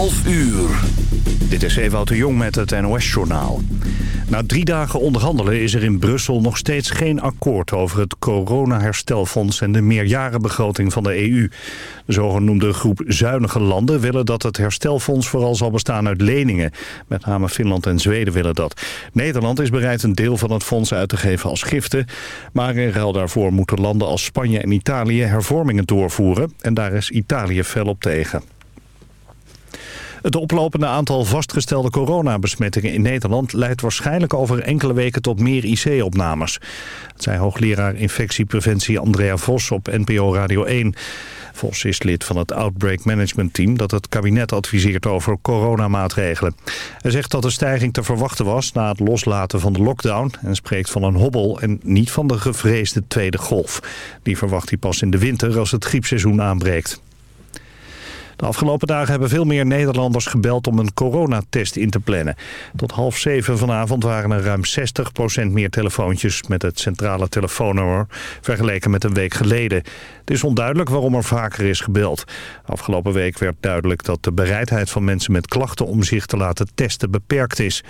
12 uur. Dit is Ewout de Jong met het NOS-journaal. Na drie dagen onderhandelen is er in Brussel nog steeds geen akkoord... over het coronaherstelfonds en de meerjarenbegroting van de EU. De zogenoemde groep zuinige landen willen dat het herstelfonds... vooral zal bestaan uit leningen. Met name Finland en Zweden willen dat. Nederland is bereid een deel van het fonds uit te geven als giften. Maar in ruil daarvoor moeten landen als Spanje en Italië hervormingen doorvoeren. En daar is Italië fel op tegen. Het oplopende aantal vastgestelde coronabesmettingen in Nederland... leidt waarschijnlijk over enkele weken tot meer IC-opnames. Dat zei hoogleraar infectiepreventie Andrea Vos op NPO Radio 1. Vos is lid van het Outbreak Management Team... dat het kabinet adviseert over coronamaatregelen. Hij zegt dat de stijging te verwachten was na het loslaten van de lockdown... en spreekt van een hobbel en niet van de gevreesde tweede golf. Die verwacht hij pas in de winter als het griepseizoen aanbreekt. De afgelopen dagen hebben veel meer Nederlanders gebeld om een coronatest in te plannen. Tot half zeven vanavond waren er ruim 60% meer telefoontjes met het centrale telefoonnummer vergeleken met een week geleden. Het is onduidelijk waarom er vaker is gebeld. Afgelopen week werd duidelijk dat de bereidheid van mensen met klachten om zich te laten testen beperkt is.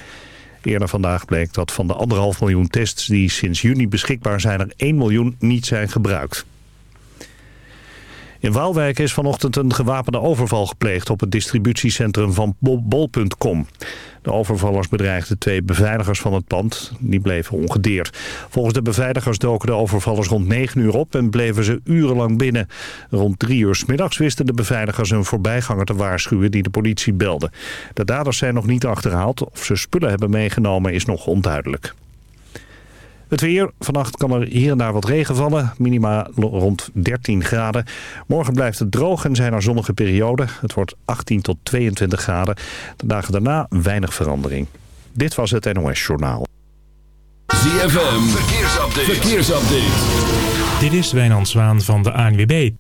Eerder vandaag bleek dat van de anderhalf miljoen tests die sinds juni beschikbaar zijn er 1 miljoen niet zijn gebruikt. In Waalwijk is vanochtend een gewapende overval gepleegd op het distributiecentrum van bol.com. De overvallers bedreigden twee beveiligers van het pand. Die bleven ongedeerd. Volgens de beveiligers doken de overvallers rond 9 uur op en bleven ze urenlang binnen. Rond 3 uur middags wisten de beveiligers een voorbijganger te waarschuwen die de politie belde. De daders zijn nog niet achterhaald. Of ze spullen hebben meegenomen is nog onduidelijk. Het weer. Vannacht kan er hier en daar wat regen vallen. Minima rond 13 graden. Morgen blijft het droog en zijn er zonnige perioden. Het wordt 18 tot 22 graden. De dagen daarna weinig verandering. Dit was het NOS Journaal. ZFM. Verkeersupdate. Verkeersupdate. Dit is Wijnand Zwaan van de ANWB.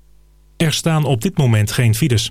Er staan op dit moment geen files.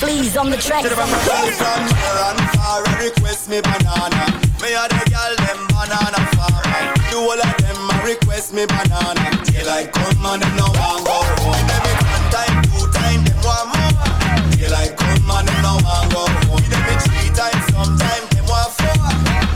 Please on the track. From and far, request me banana. Me a the girl them banana far. Do all of them a request me banana. Daylight come and them no want go home. Every one time, two time, them want more. Daylight come and them no want go home. Every three times, sometime them want four.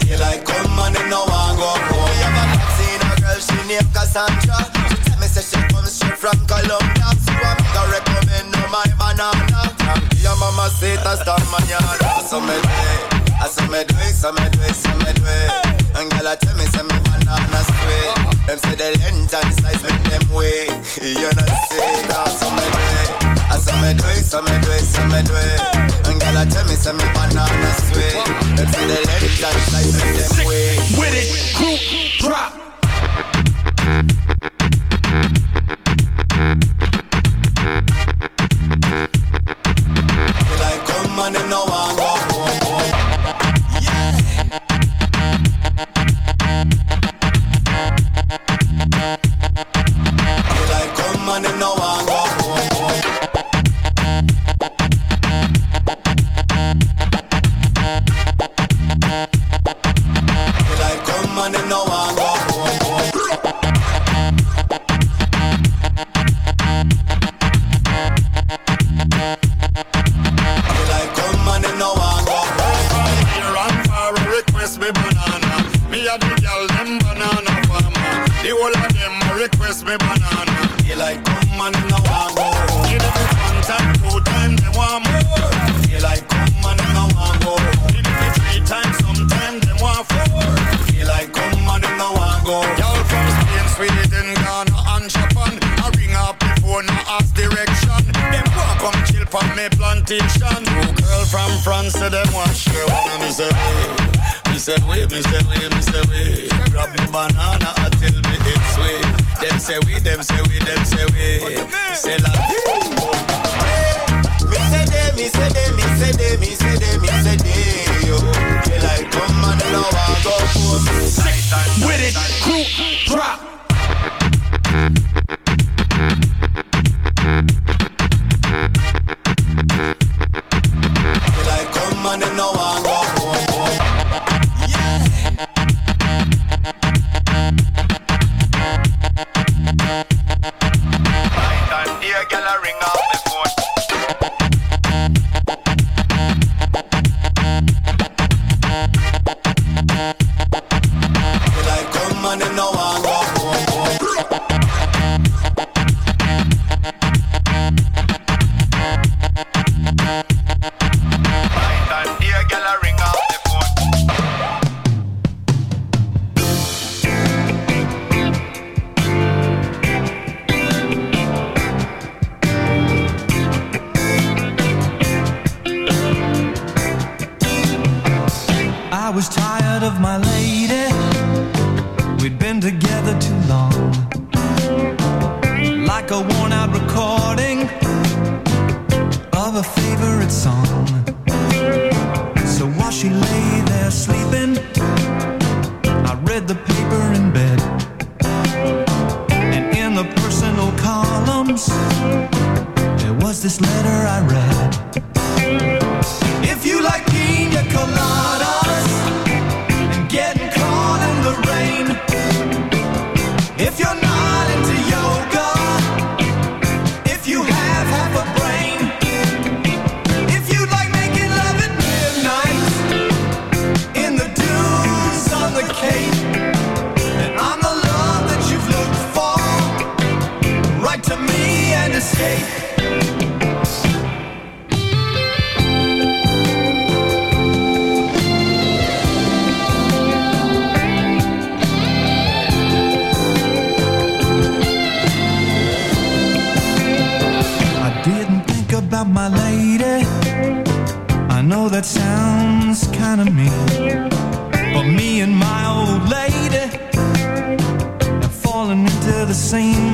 Daylight come and them no want go home. Me have a seen a girl, she named Cassandra. She tell me say she comes straight from Colombia. So I'm gonna recommend her my banana. Your mama say hasta mañana. So me do it, so me do it, so me do it, so me it. And girl, I tell me say me banana sweet. Them say the length and size make them. You know say that, so me do it, so me do it, so me do it, so me it. And girl, banana sweet. Them the and size make them. With it, group drop.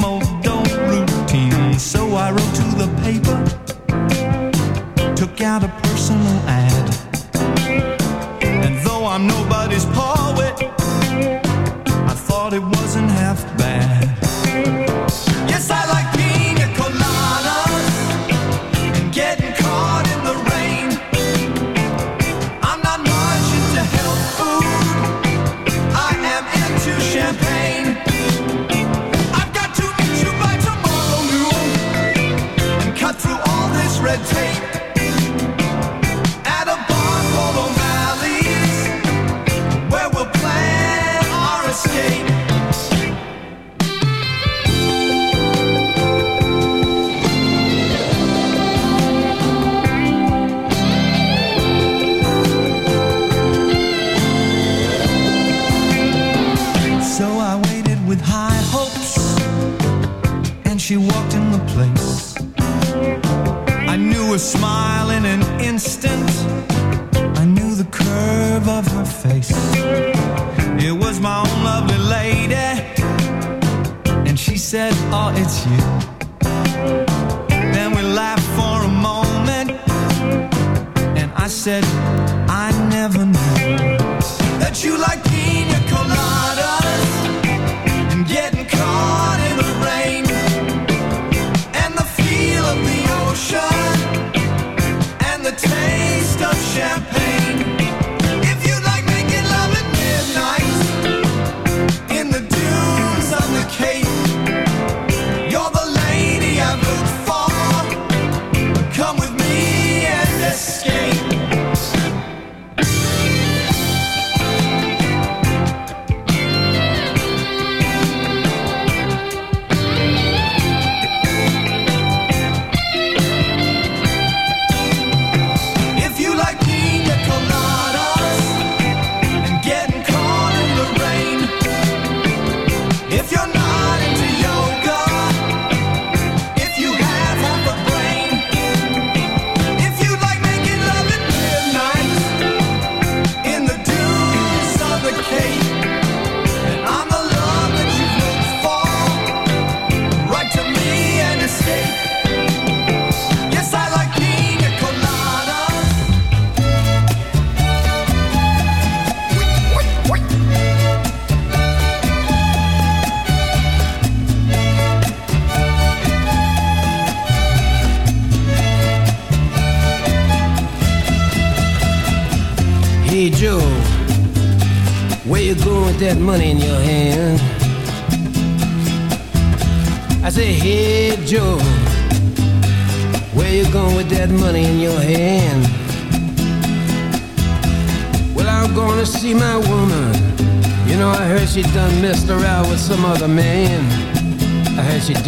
old routine. So I wrote to the paper, took out a personal ad.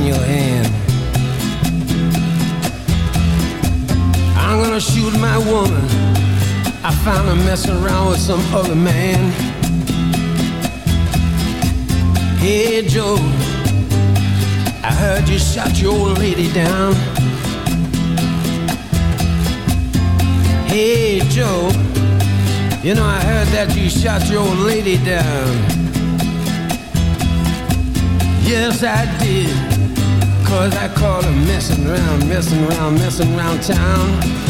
In your hand? I'm gonna shoot my woman. I found her messing around with some other man. Hey, Joe, I heard you shot your old lady down. Hey, Joe. You know, I heard that you shot your old lady down. Yes, I did. Cause I caught her messing around, messing around, messing around town.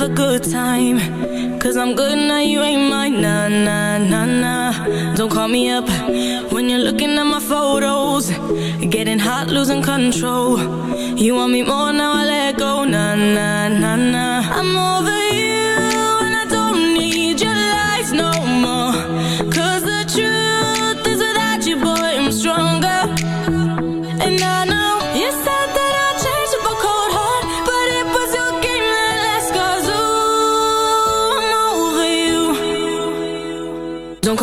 Have a good time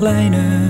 kleine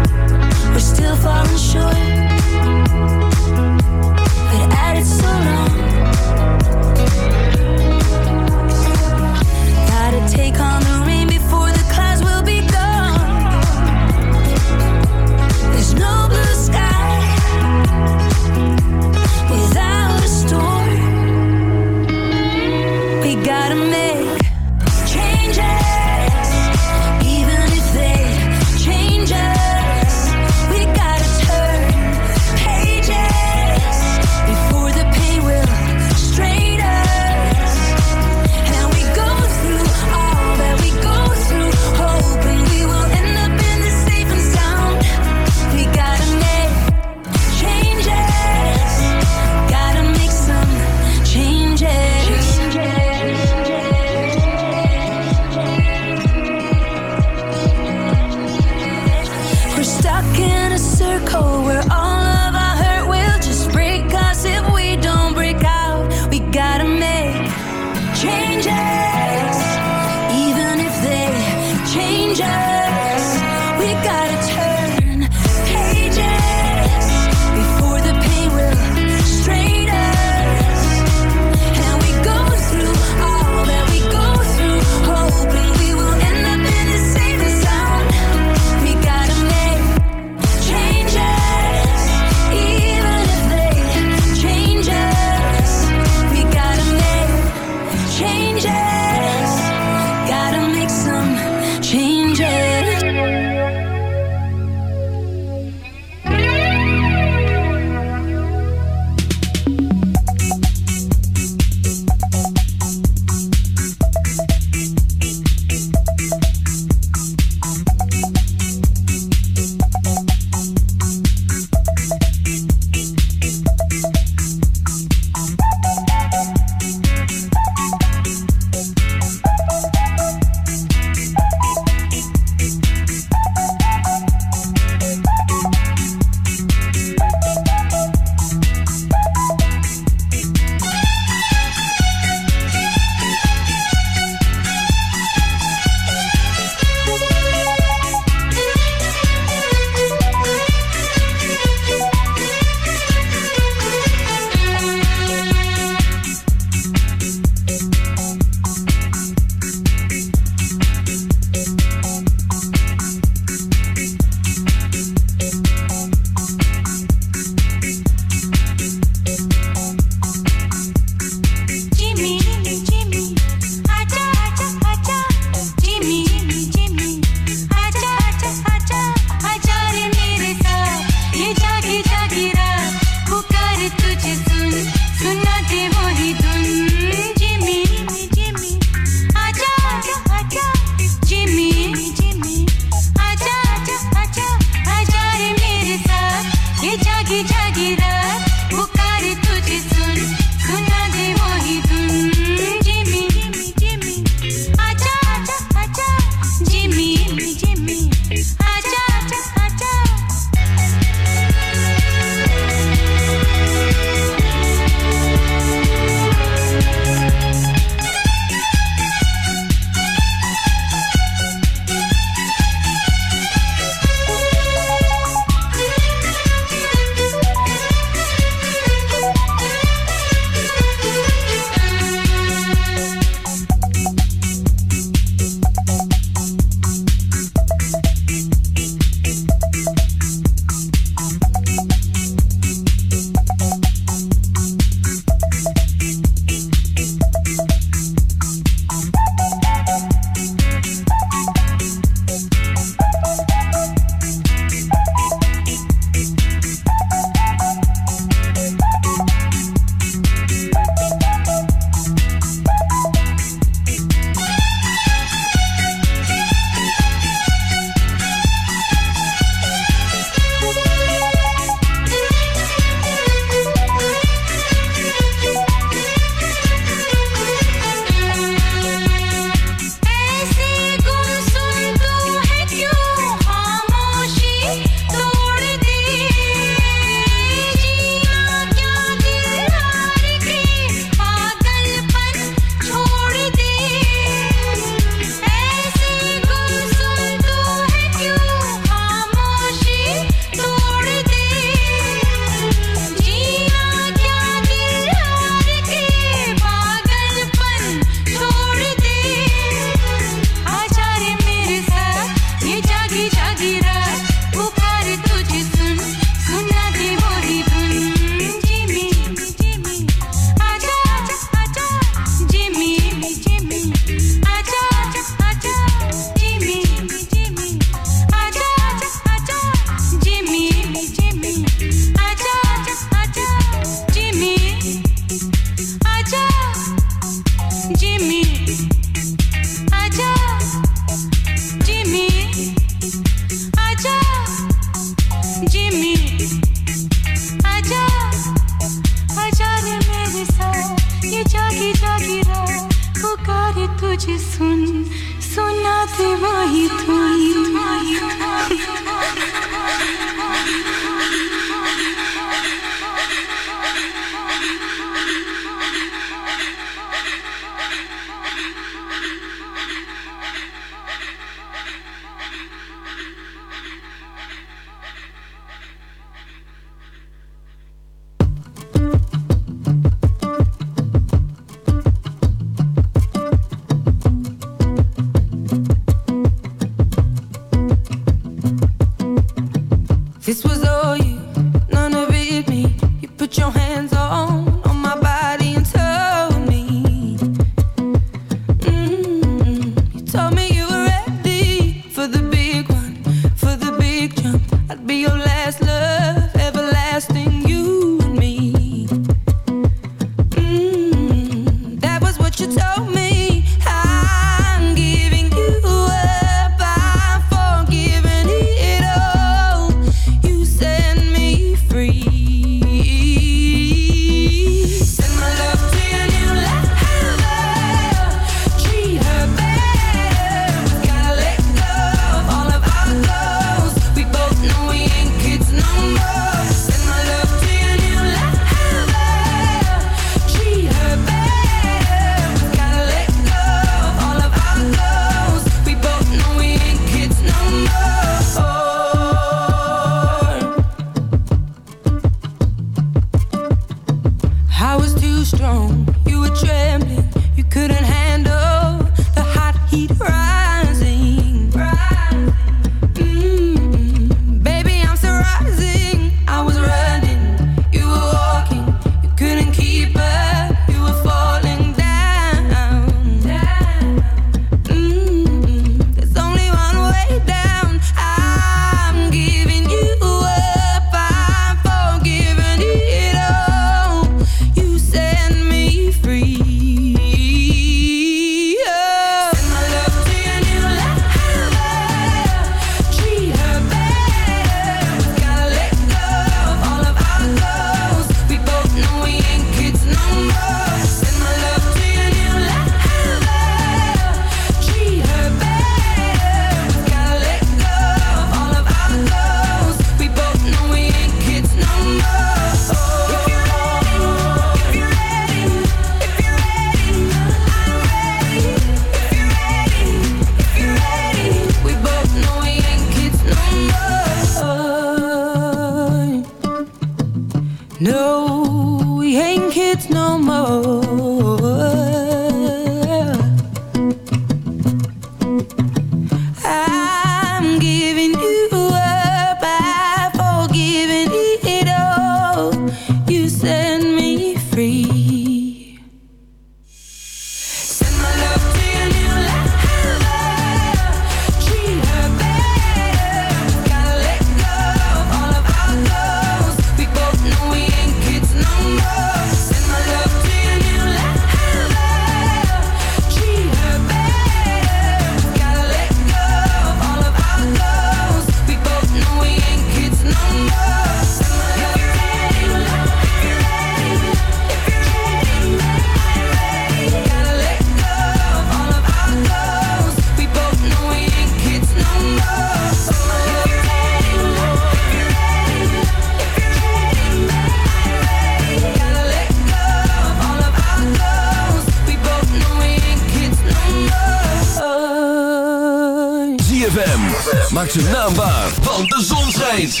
Maak zijn naam waar, want de zon schijnt.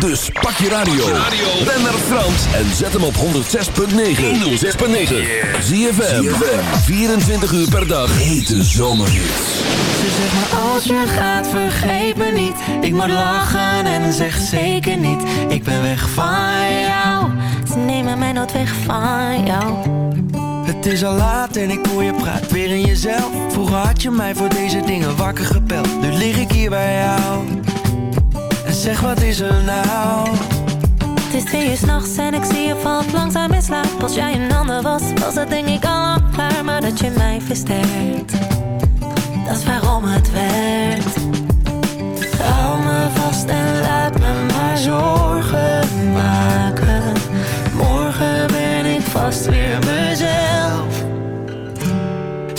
Dus pak je radio. Ben naar Frans en zet hem op 106.9. 106.9. ZFM. 24 uur per dag. Hete zomerhits. Ze zegt als je gaat vergeet me niet Ik moet lachen en zeg zeker niet Ik ben weg van jou Ze nemen mij nooit weg van jou Het is al laat en ik hoor je praat. Weer in jezelf. Vroeger had je mij voor deze dingen wakker gebeld. Nu lig ik hier bij jou. En zeg wat is er nou? Het is twee uur s'nachts en ik zie je valt langzaam in slaap. Als jij een ander was, was het denk ik al klaar. Maar dat je mij versterkt Dat is waarom het werkt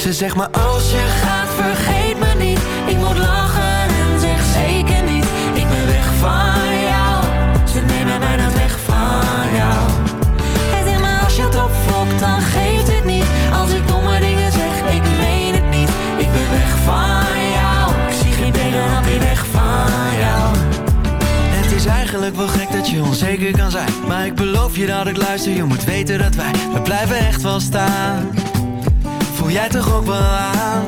Ze zegt maar als je gaat vergeet me niet. Ik moet lachen en zeg zeker niet. Ik ben weg van jou. Ze nemen mij dan weg van jou. En zeg maar als je het opfokt dan geeft het niet. Als ik domme dingen zeg ik meen het niet. Ik ben weg van jou. Ik zie geen beter dan weer weg van jou. Het is eigenlijk wel gek dat je onzeker kan zijn. Maar ik beloof je dat ik luister. Je moet weten dat wij, we blijven echt wel staan jij toch ook wel aan?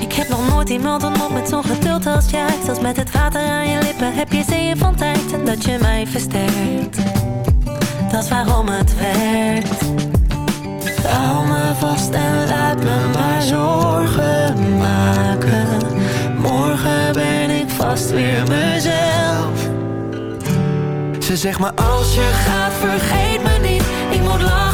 Ik heb nog nooit iemand ontmoet met zo'n geduld als jij. Zelfs met het water aan je lippen heb je zeeën van tijd. En dat je mij versterkt, dat is waarom het werkt. Hou me vast en laat me maar zorgen maken. Morgen ben ik vast weer mezelf. Ze zegt maar als je gaat vergeet me niet, ik moet lachen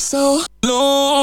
so long.